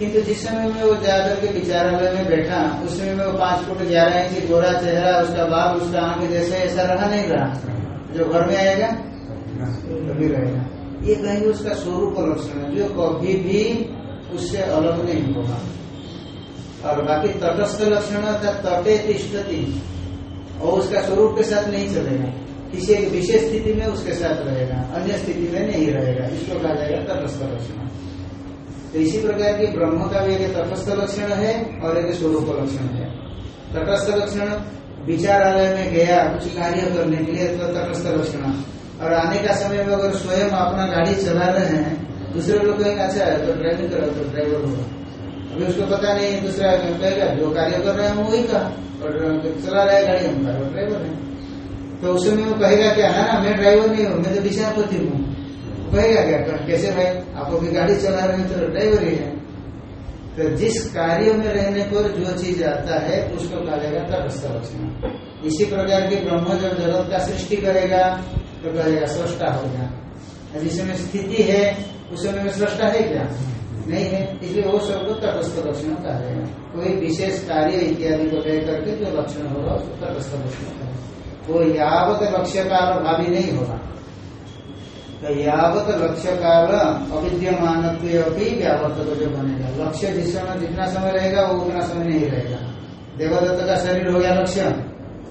[SPEAKER 1] किंतु जिस समय में वो जाकर के विचारालय में बैठा उस समय में वो पाँच फुट ग्यारह इंच गोरा चेहरा उसका बाल उसका आँख जैसे ऐसा रहा नहीं रहा? जो घर में आएगा? कभी रहेगा। ये कहेंगे उसका स्वरूप लक्षण है। जो कभी भी उससे अलग नहीं होगा। और बाकी तटस्थ लक्षण अर्थात तटे तिष्ठती। और उसका स्वरूप के साथ नहीं चलेगा। किसी एक विशेष स्थिति में उसके साथ रहेगा अन्य स्थिति में नहीं रहेगा। इसको कहा जाएगा तटस्थ लक्षण। तो इसी प्रकार की ब्रह्म का भी एक तटस्थ लक्षण है और एक स्वरूप लक्षण है। तटस्थ लक्षण विचारालय में गया, कुछ कार्य करने के लिए तो तटस्थ लक्षण। और आने का समय में अगर स्वयं अपना गाड़ी चला रहे हैं, दूसरे लोग कहेंगे अच्छा है तो ड्राइविंग करो तो ड्राइवर होगा। अभी उसको पता नहीं दूसरा कहेगा, जो कार्य कर रहे हैं वही का और चला रहा है गाड़ी, हम ड्राइवर है। तो उस समय वो कहेगा क्या है ना मैं ड्राइवर नहीं हूँ, मैं तो विचारपति हूँ। कहेगा क्या कैसे भाई आप अभी गाड़ी चला रहे हैं तो ड्राइवर ही है। तो जिस कार्य में रहने पर जो चीज़ आता है, उसको कहा जाएगा तटस्थ लक्षण। इसी प्रकार की ब्रह्म जब जगत का सृष्टि करेगा तो कहेगा हो गया। जिस समय स्थिति है, उस समय में सृष्टा है क्या? नहीं है, इसलिए वो सबको तटस्थ लक्षण कहा जाएगा। कोई विशेष कार्य इत्यादि को लेकर के जो लक्षण होगा उसको तटस्थ लक्षण कहा वो यावत लक्ष्य का भावी नहीं होगा। तो यावत लक्ष्य काल अविद्यमान भी व्यावर्त को जो बनेगा लक्ष्य जिस समय जितना समय रहेगा, वो उतना समय नहीं रहेगा। देवदत्त का शरीर हो गया लक्ष्य।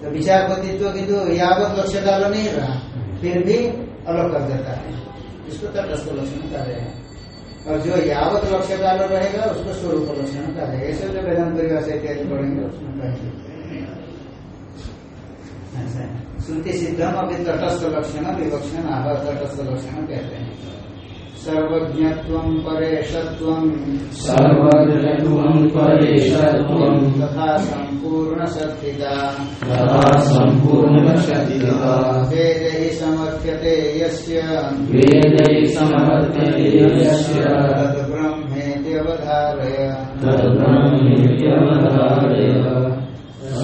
[SPEAKER 1] तो विचारपतित्व की तो यावत लक्ष्य काल नहीं रहा। फिर भी अलग कर देता है। इसको तटस्थ लक्षण कर रहे हैं। और जो यावत लक्ष्य काल रहेगा, उसको स्वरूप लक्षण कर रहे हैं। ऐसे जो वेदांत परिभाषा इत्यादि पढ़ेंगे, उसमें कहेंगे। श्रुति सिद्धम अभी तटस्थ लक्षण विवक्षण आह तटस्थ लक्षण कहते हैं। सर्वज्ञत्व परेशत्व तथा संपूर्ण शक्तिता
[SPEAKER 2] तथा सम्पूर्णशक्तिः
[SPEAKER 1] वेद ही समर्थ्यते यस्य।
[SPEAKER 2] वेदैः समर्थते यस्य।
[SPEAKER 1] तद्ब्रह्मेत्यवधारय।
[SPEAKER 2] तद्ब्रह्मेत्यवधारय।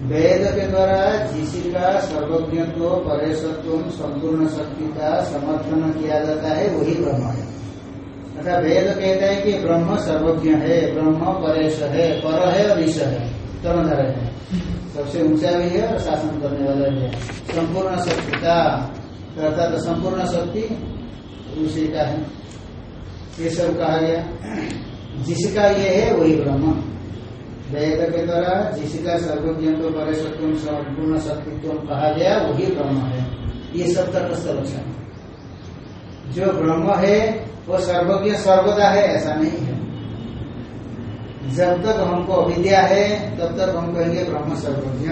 [SPEAKER 2] वेद
[SPEAKER 1] के द्वारा जिसका सर्वज्ञत्व परेशत्व संपूर्ण शक्ति का समर्थन किया जाता है, वही ब्रह्म है। अर्थात वेद कहता है कि ब्रह्म सर्वज्ञ है, ब्रह्म परेश है, पर है और ईश है कर्मधार है। सबसे ऊँचा भी है और शासन करने वाला भी है। संपूर्ण शक्तिता अर्थात संपूर्ण शक्ति उसी का है। ये सब कहा गया। जिसका ये है, वही ब्रह्म। वेद के द्वारा जिसका सर्वज्ञ तो परेशत्व संपूर्ण शक्तित्व कहा गया, वही ब्रह्म है। ये सब तटस्थ लक्षण जो ब्रह्म है, वो सर्वज्ञ सर्वदा है, ऐसा नहीं है। जब तक हमको अविद्या है, तब तक हम कहेंगे ब्रह्म सर्वज्ञ।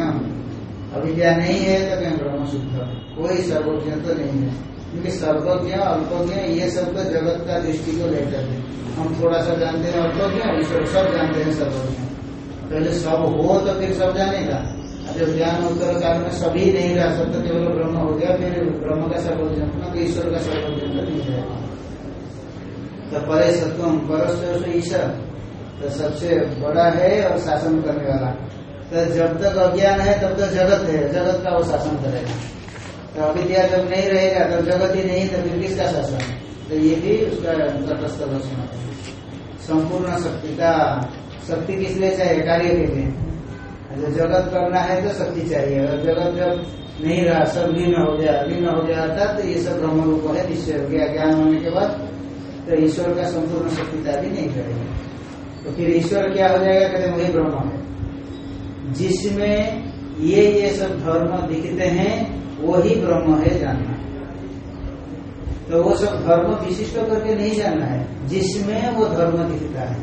[SPEAKER 1] अविद्या नहीं है तो कहें ब्रह्म शुद्ध। कोई सर्वज्ञ तो नहीं है। क्योंकि सर्वज्ञ, अल्पज्ञ, ये सब तो जगत का दृष्टि को लेकर है। हम थोड़ा सा जानते हैं अल्पज्ञ सब जानते हैं सर्वज्ञ। पहले सब हो तो फिर सब जानेगा। जब ज्ञान उत्तर काल में सभी नहीं रहा सब केवल ब्रह्म हो गया, फिर ब्रह्म का सर्वज्ञ तो ईश्वर का सर्वज्ञ नहीं रहेगा तो परे सत्वम परस ईश्वर। तो सबसे बड़ा है और शासन करने वाला। तो जब तक अज्ञान है, तब तक जगत है, जगत का वो शासन करेगा। तो अविद्या जब नहीं रहेगा, तब जगत ही नहीं तो फिर किसका शासन? तो ये भी उसका तटस्थ संपूर्ण शक्ति का शक्ति किस लिए चाहिए? कार्य के लिए जो जगत करना है तो शक्ति चाहिए। और जगत जब नहीं रहा, सब लीन हो गया, लीन हो गया, अर्थात तो ये सब ब्रह्म रूप है, निश्चय हो गया। ज्ञान होने के बाद तो ईश्वर का संपूर्ण शक्तिता भी नहीं करेगी। तो फिर ईश्वर क्या हो जाएगा? कहते वही ब्रह्म है। जिसमें ये ये सब धर्म दिखते हैं, वही ब्रह्म है जानना। तो वो सब धर्म विशिष्ट करके नहीं जानना है। जिसमें वो धर्म दिखता है।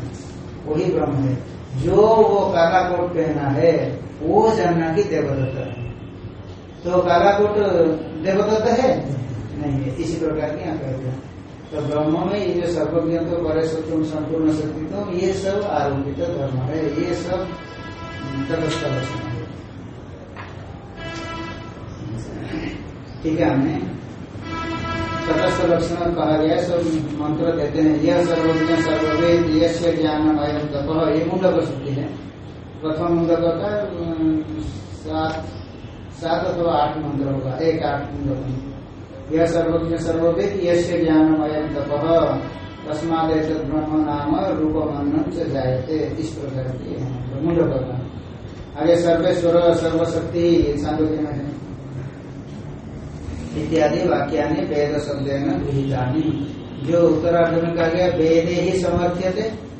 [SPEAKER 1] वही ब्रह्म है। जो वो काला कोट पहना है, वो जानना की देवदत्त है। तो काला कोट देवदत्त है? नहीं है। इसी प्रकार की यहाँ दिया तो ब्रह्म में ये जो सर्वज्ञ तो बड़े सत्य संपूर्ण शक्ति तो ये सब आरोपित धर्म है। ये सब तटस्थ लक्षण है। ठीक है हमें तटस्थ लक्षण कहा गया सब मंत्र देते हैं, यह सर्वज्ञ, सर्ववेद यश ज्ञान अयम तप, ये मुंडक शुद्धि है। प्रथम मुंडक का सात सात अथवा आठ मंत्र होगा, एक आठ मुंडक यह सर्वज्ञ, सर्ववेद यश ज्ञान अयम तप तस्माद ब्रह्म नाम रूप मनन से जायते, इस प्रकार की मुंडक का आगे सर्वेश्वर, सर्वशक्ति सांदोग्य में है। इत्यादि वाक्यानि वेद शब्द गृहितानी जो उत्तरार्ध में कहा गया, वेद ही समर्थ्य थे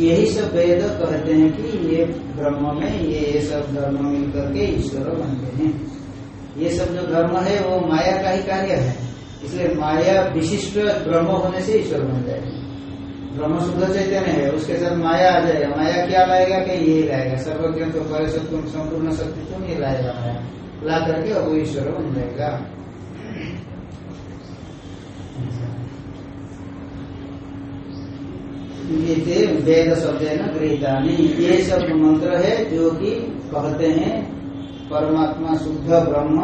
[SPEAKER 1] यही सब वेद कहते हैं कि ये ब्रह्म में ये ये सब धर्म मिल करके ईश्वर बनते हैं। ये सब जो धर्म है, वो माया का ही कार्य है। इसलिए माया विशिष्ट ब्रह्म होने से ईश्वर बन जाएगा। ब्रह्म शुद्ध चैतन्य है, उसके साथ माया आ जाएगा। माया क्या लाएगा कि यही लाएगा। सर्वज्ञ तो परिसत्व संपूर्ण शक्ति तुम ये लाएगा माया। ला करके वो ईश्वर बन जाएगा। ये वेद शब्द है ना गृहितानी ये सब मंत्र है जो कि कहते हैं, परमात्मा शुद्ध ब्रह्म,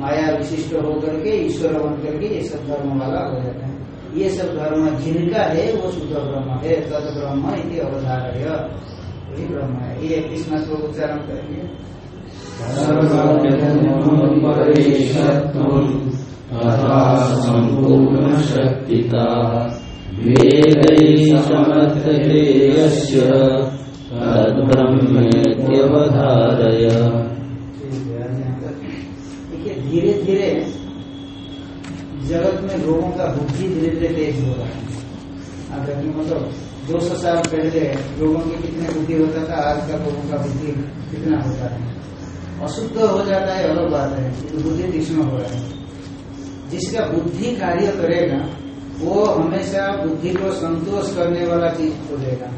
[SPEAKER 1] माया विशिष्ट होकर के, ईश्वर बन करके ये सब धर्म वाला हो जाता है। ये सब धर्म जिनका है, वो शुद्ध ब्रह्म है। तद ब्रह्म इति अवधारय। वही ब्रह्म है। ये कृष्ण श्लोक उच्चारण करेंगे।
[SPEAKER 2] संपूर्ण शक्तिता वेदै समर्थते यस्य तद्ब्रह्मेत्यवधारय।
[SPEAKER 1] धीरे धीरे जगत में लोगों का बुद्धि धीरे धीरे तेज हो रहा है। आप देखिए मतलब दो सौ साल पहले लोगों की कितने बुद्धि होता था, आज का लोगों का बुद्धि कितना होता है। अशुद्ध हो जाता है, अलग बात है बुद्धि तीक्ष्ण हो रहा है। जिसका बुद्धि कार्य करेगा, वो हमेशा बुद्धि को संतोष करने वाला चीज़ खोजेगा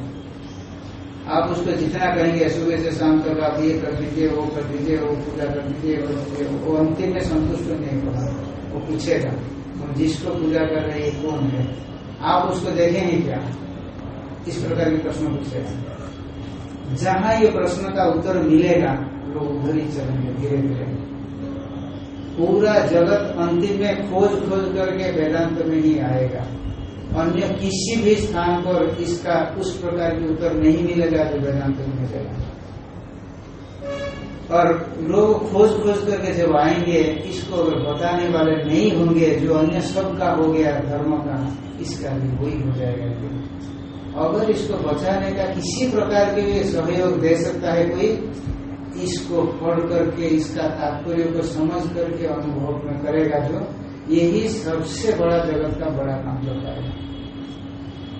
[SPEAKER 1] आप उसको जितना कहेंगे, सुबह से शाम तक आप ये कर दीजिए, वो कर दीजिए, वो पूजा कर दीजिए, वो दीजिए, वो अंतिम में संतुष्ट नहीं होगा। वो पूछेगा हम जिसको पूजा कर रहे हैं कौन है? आप उसको देखेंगे क्या? इस प्रकार के प्रश्न पूछेगा। जहाँ ये प्रश्न का उत्तर मिलेगा, लोग उधर ही चलेंगे धीरे धीरे पूरा जगत अंतिम में खोज खोज करके वेदांत में ही आएगा। अन्य किसी भी स्थान पर इसका उस प्रकार के उत्तर नहीं मिलेगा जो वेदांत में मिलेगा और लोग खोज खोज करके जब आएँगे, इसको अगर बताने वाले नहीं होंगे, जो अन्य सब का हो गया, धर्म का, इसका भी वही हो जाएगा। अगर इसको बचाने का किसी प्रकार के भी सहयोग दे सकता है कोई इसको पढ़ करके, इसका तात्पर्य को समझ करके अनुभव में करेगा जो, यही सबसे बड़ा जगत का बड़ा काम है।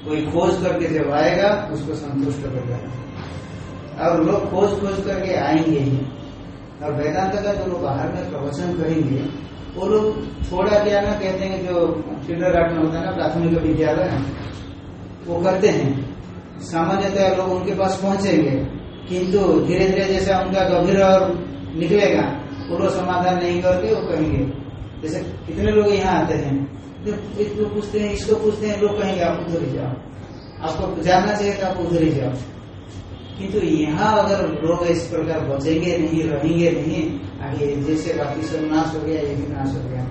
[SPEAKER 1] कोई खोज करके जब आएगा, उसको संतुष्ट कर देगा और लोग खोज खोज करके आएँगे ही। और वेदांत का जो लोग बाहर में प्रवचन करेंगे, वो लोग थोड़ा क्या ना, कहते हैं जो किंडर में होता है ना, प्राथमिक विद्यालय, वो करते हैं। सामान्यतः लोग उनके पास पहुँचेंगे। किंतु धीरे धीरे जैसे उनका गंभीर और निकलेगा, वो लोग समाधान नहीं करके वो कहेंगे। जैसे कितने लोग यहाँ आते हैं? इसको पूछते हैं, इसको पूछते हैं, लोग कहेंगे, आप उधर ही जाओ। आपको जानना चाहिए तो आप उधर ही जाओ। किंतु यहाँ अगर लोग इस प्रकार बचेंगे नहीं, रहेंगे नहीं, आगे जैसे बाकी सब नाश हो गया, ये भी नाश हो गया।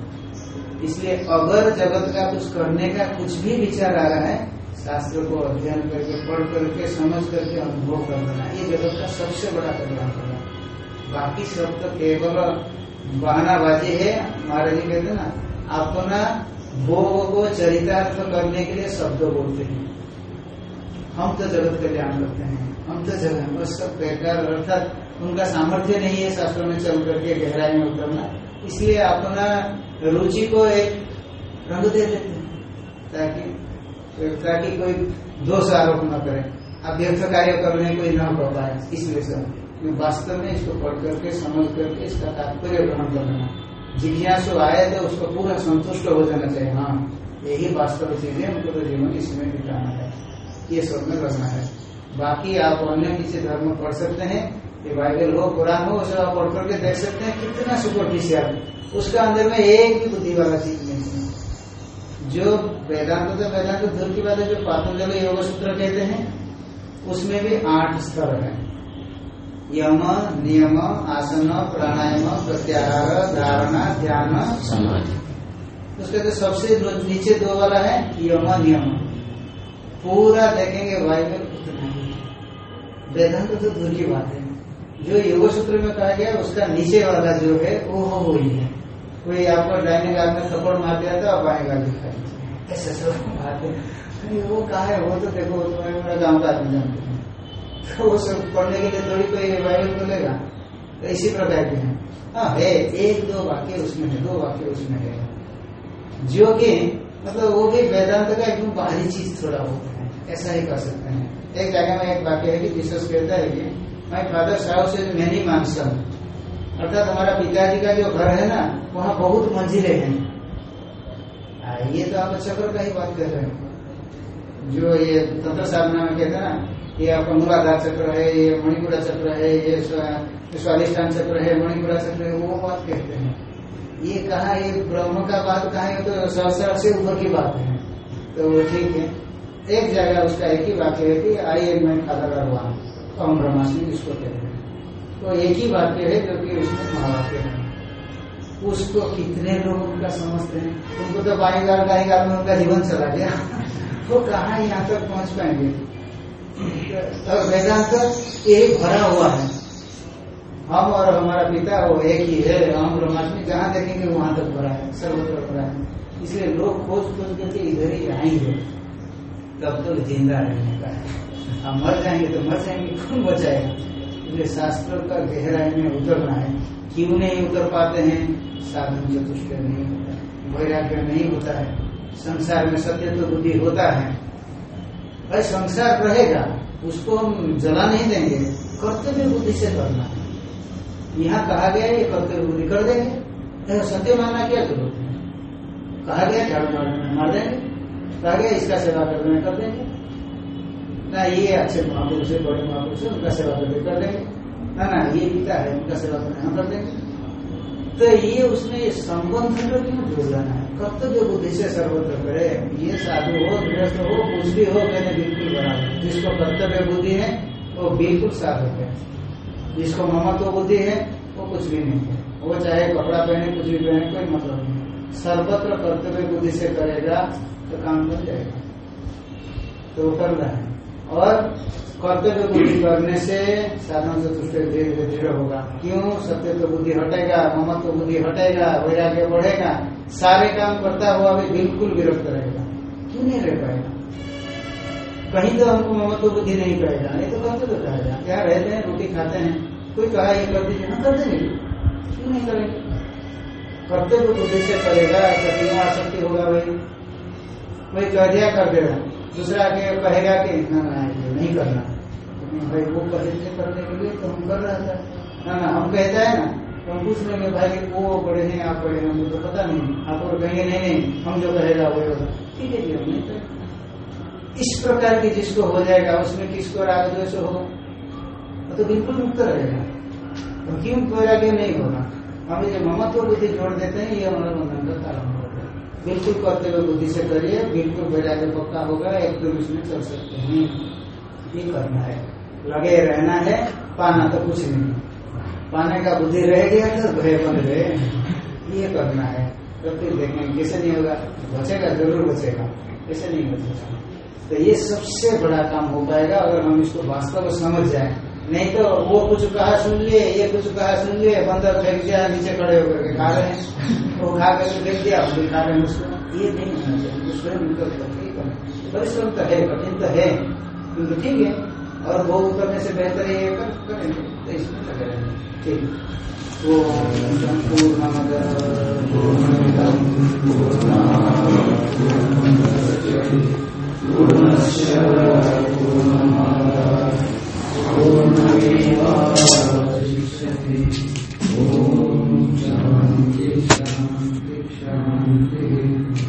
[SPEAKER 1] इसलिए अगर जगत का कुछ करने का कुछ भी विचार आ रहा है शास्त्र को अध्ययन करके, पढ़ करके, समझ करके अनुभव कर लेना ये जगत का सबसे बड़ा कल्याण होगा बाकी सब तो केवल बहानाबाजी है, महाराज जी कहते ना, अपना भोग को चरितार्थ करने के लिए शब्द बोलते हैं। हम तो जगत कल्याण करते हैं, हम तो जगत बस सब बेकार, अर्थात उनका सामर्थ्य नहीं है शास्त्रों में चल करके, गहराई में उतरना। इसलिए अपना रुचि को एक रंग दे देते हैं, ताकि ताकि कोई दोष आरोप न करे। अभ्यर्थ कार्य करने कोई न कर पाए इसलिए सब वास्तव में इसको पढ़ करके, समझ करके इसका तात्पर्य ग्रहण करना जिज्ञासु आए तो उसको पूरा संतुष्ट हो जाना चाहिए। हाँ यही वास्तव चीज़ है उनको तो जीवन इसमें बिताना है। ये सब में करना है। बाकी आप अन्य किसी धर्म पढ़ सकते हैं, ये बाइबल हो, कुरान हो, सब आप पढ़ करके देख सकते हैं, कितना सुपरफिशियल। उसका अंदर में एक भी बुद्धि वाला चीज़ है जो वेदांत तो वेदांत दूर की बात है जो पातंजल योग सूत्र कहते हैं, उसमें भी आठ स्तर है। यम, नियम, आसन, प्राणायाम, प्रत्याहार, धारणा, ध्यान,
[SPEAKER 2] समाधि।
[SPEAKER 1] उसके तो सबसे नीचे दो वाला है, यम, नियम। पूरा देखेंगे बाइबल उतना ही वेदांत तो दूर की बात है। जो योग सूत्र में कहा गया, उसका नीचे वाला जो है, वो हो वही है। कोई आपको डाइने गाल में थप्पड़ मार दिया तो आप बाएँ गाल ऐसा वो कहा है? वो तो देखो, वो तो गाँव का आदमी जानते हैं। तो वो सब पढ़ने के लिए थोड़ी कोई बाइबल खोलेगा तो इसी प्रकार के हैं। हाँ है, एक दो वाक्य उसमें है, दो वाक्य उसमें है। जो कि मतलब वो भी वेदांत का एकदम बाहरी चीज़ थोड़ा होता है। ऐसा ही कर सकते हैं। एक जगह में एक वाक्य है कि जीसस कहता है कि माई फादर साहब से मैनी मानसम अर्थात हमारा पिताजी का जो घर है ना, वहाँ बहुत मंजिले हैं। ये तो आप चक्र का ही बात कर रहे हैं। जो ये तंत्र साधना में कहते हैं ना, ये आपका मूलाधार चक्र है, ये मणिपुरा चक्र है, ये स्वादिष्ठान चक्र है, मणिपुरा चक्र है, वो बात कहते हैं। ये कहा, ये ब्रह्म का बात कहा है तो सहस्र से ऊपर की बात है। तो वो ठीक है। एक जगह उसका एक ही वाक्य है कि आई एम मैं खाता करवा हम ब्रह्माष्टमी जिसको कहते हैं। तो एक ही वाक्य है जो कि उसमें महावाक्य है। उसको कितने लोग उनका समझते हैं? उनको तो बाई गाल गाल में उनका जीवन चला गया। वो कहा यहाँ तक पहुँच पाएँगे? तो वेदांत यही भरा हुआ है। हम और हमारा पिता वो एक ही है। हम ब्रह्माष्टमी जहाँ देखेंगे वहाँ तक भरा है, सर्वत्र भरा है। इसलिए लोग खोज खोज करके इधर ही आएँगे। तब तक तो ज़िंदा रहने का है। हम मर जाएँगे तो मर जाएँगे कौन बचाएगा इसलिए शास्त्र का गहराई में उतरना है। क्यों नहीं उतर पाते हैं? साधन चतुष्ट नहीं होता है? वैराग्य नहीं होता है? संसार में सत्य तो बुद्धि होता है। भाई, संसार रहेगा, उसको हम जला नहीं देंगे। कर्तव्य बुद्धि से करना है। यहाँ कहा गया ये कर्तव्य बुद्धि कर देंगे। सत्य मानना क्या ज़रूरत है? कहा गया झाड़ू मार मार देंगे। कहा गया, इसका सेवा करने कर देंगे। ना ये अच्छे महापुरुष है बड़े महापुरुष है उनका सेवा करके कर देंगे। ना ना, ये पिता है, उनका सेवा करने हम कर देंगे। तो ये उसमें ये संबंध को क्यों जोड़ लेना है, कर्तव्य बुद्धि से सर्वत्र करे, ये साधु हो, गृहस्थ हो, कुछ भी हो कहने बिल्कुल बराबर जिसको कर्तव्य बुद्धि है, वो बिल्कुल साधक है। जिसको ममत्व बुद्धि है, वो कुछ भी नहीं है। वो चाहे कपड़ा पहने, कुछ भी पहने, कोई मतलब नहीं सर्वत्र कर्तव्य बुद्धि से करेगा तो काम बन जाएगा। तो करना है। और कर्तव्य बुद्धि करने से साधन चतुष्ट धीरे धीरे दृढ़ होगा। क्यों? सत्य तो बुद्धि हटेगा, ममत्व बुद्धि हटेगा, वैराग्य बढ़ेगा, सारे काम करता हुआ भी बिल्कुल विरक्त रहेगा। क्यों नहीं रह पाएगा? कहीं तो हमको ममत्व बुद्धि नहीं कहेगा नहीं तो कहते तो कहेगा क्या रहते हैं? रोटी खाते हैं। कोई कहा ये कर दीजिए ना कर देंगे क्यों नहीं करेंगे? कर्तव्य बुद्धि से करेगा तो क्यों आसक्ति होगा भाई। कोई कह दिया कर देगा दूसरा आगे कहेगा कि ना ना ये नहीं करना। भाई वो कहे करने के लिए तो हम कर रहा था। ना ना हम कहते हैं ना तो हम पूछ लेंगे भाई वो बड़े हैं आप बड़े हैं मुझे तो पता नहीं। आप और कहेंगे नहीं नहीं हम जो कहेगा वो होगा। ठीक है जी हम नहीं इस प्रकार की जिसको हो जाएगा उसमें किसको राग द्वेष हो? तो बिल्कुल मुक्त रहेगा। तो क्यों वैराग्य नहीं होगा? हम जो ममत्व बुद्धि जोड़ देते हैं ये हमारा बंधन का कारण होगा करते हुए बुद्धि से करिए बिल्कुल वैराग्य पक्का होगा एकदम इसमें चल सकते हैं। ये करना है। लगे रहना है, पाना तो कुछ नहीं। पाने का बुद्धि रह गया तो भय बन गए ये करना है। तो फिर देखेंगे, कैसे नहीं होगा? बचेगा, ज़रूर बचेगा। कैसे नहीं बचेगा? तो ये सबसे बड़ा काम हो पाएगा अगर हम इसको वास्तव में समझ जाए। नहीं तो वो कुछ कहा सुन लिए ये कुछ कहा सुन लिए बंदर फेंक दिया, नीचे खड़े होकर के खा रहे हैं। वो खा करके फेंक दिया भी खा रहे उसको। ये नहीं होना चाहिए स्वयं। परिश्रम तो है कठिन तो है किंतु ठीक है। और वो करने से बेहतर है कर करेंगे तो इसमें लगे रहेंगे ठीक। ओम ओ शिक्षक ओम शांति शांति शिक्षा